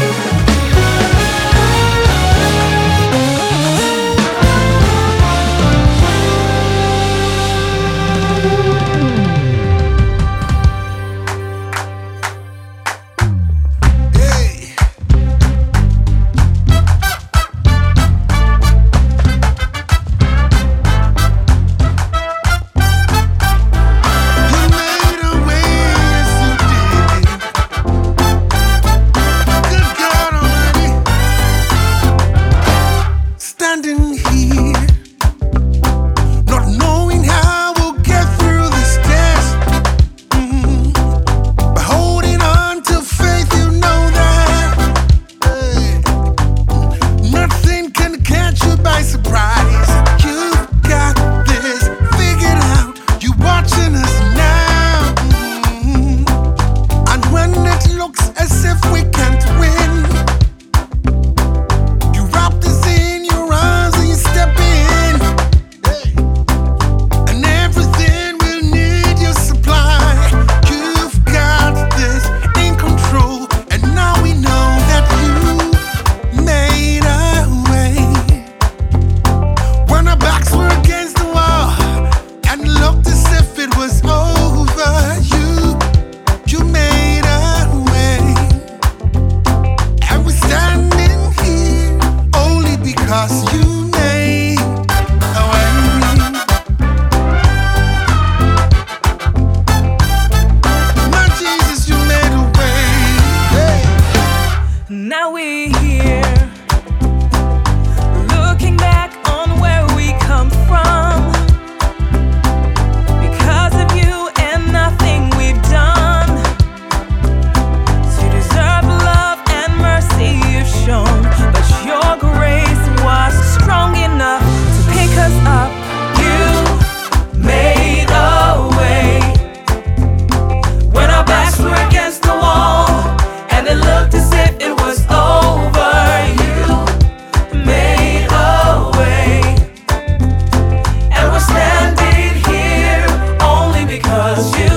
looks as now we're here. Cause you